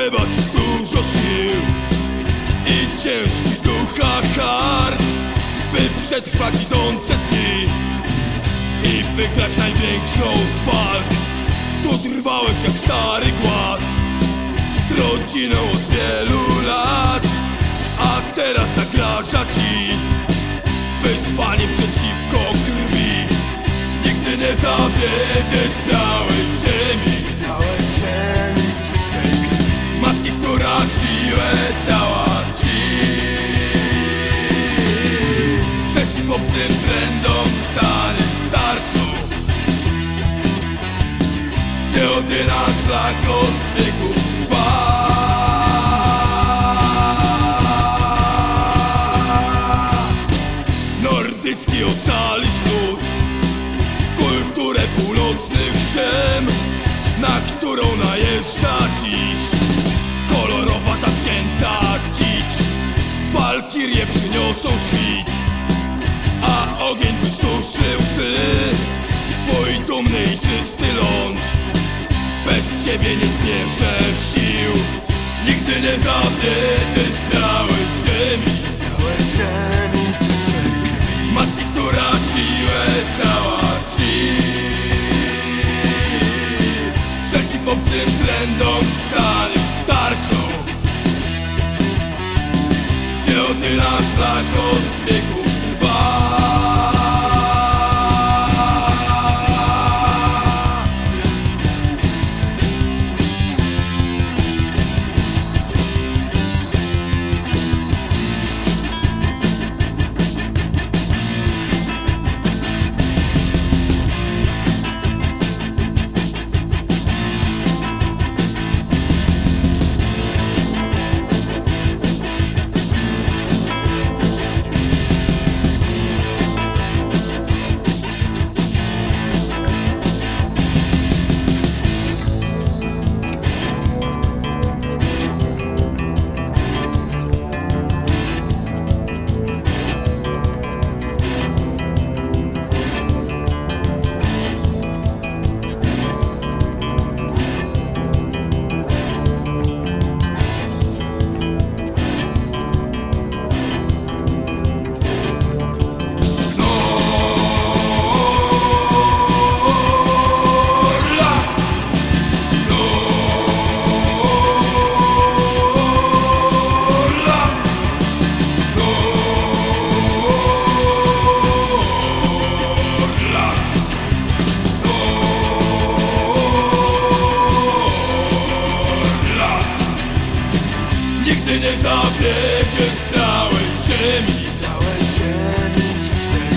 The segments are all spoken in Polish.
Trzeba ci dużo sił i ciężki ducha hard By przetrwać idące dni I wygrać największą z walk. Tu trwałeś jak stary głaz Z rodziną od wielu lat A teraz zagraża ci Wyzwanie przeciwko krwi. Nigdy nie zawiedziesz Białej ziemi siłę dała ci. Przeciw obcym trendom staniesz starczą Gdzie oddyna szlak od wieków trwa Nordycki ocalisz lud Kulturę północnych ziem Na którą najeżdża dziś Walkirie przyniosą świt A ogień wysuszy łzy Twój dumny i czysty ląd Bez ciebie nie zbierze sił. Nigdy nie zawiedziesz białej ziemi. Białej ziemi czystej. Matki, która siłę dała ci. Przeciw obcym trendom staniesz starczą Gdzie odyla szlak od wieku Ty nie zawiedziesz białej ziemi Białej ziemi czystej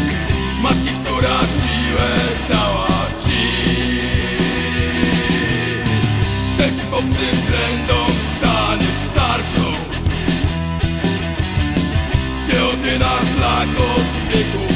Matki, która siłę dała ci. Przeciw obcym trendom staniesz starczą. Gdzie ty na szlak od wieku?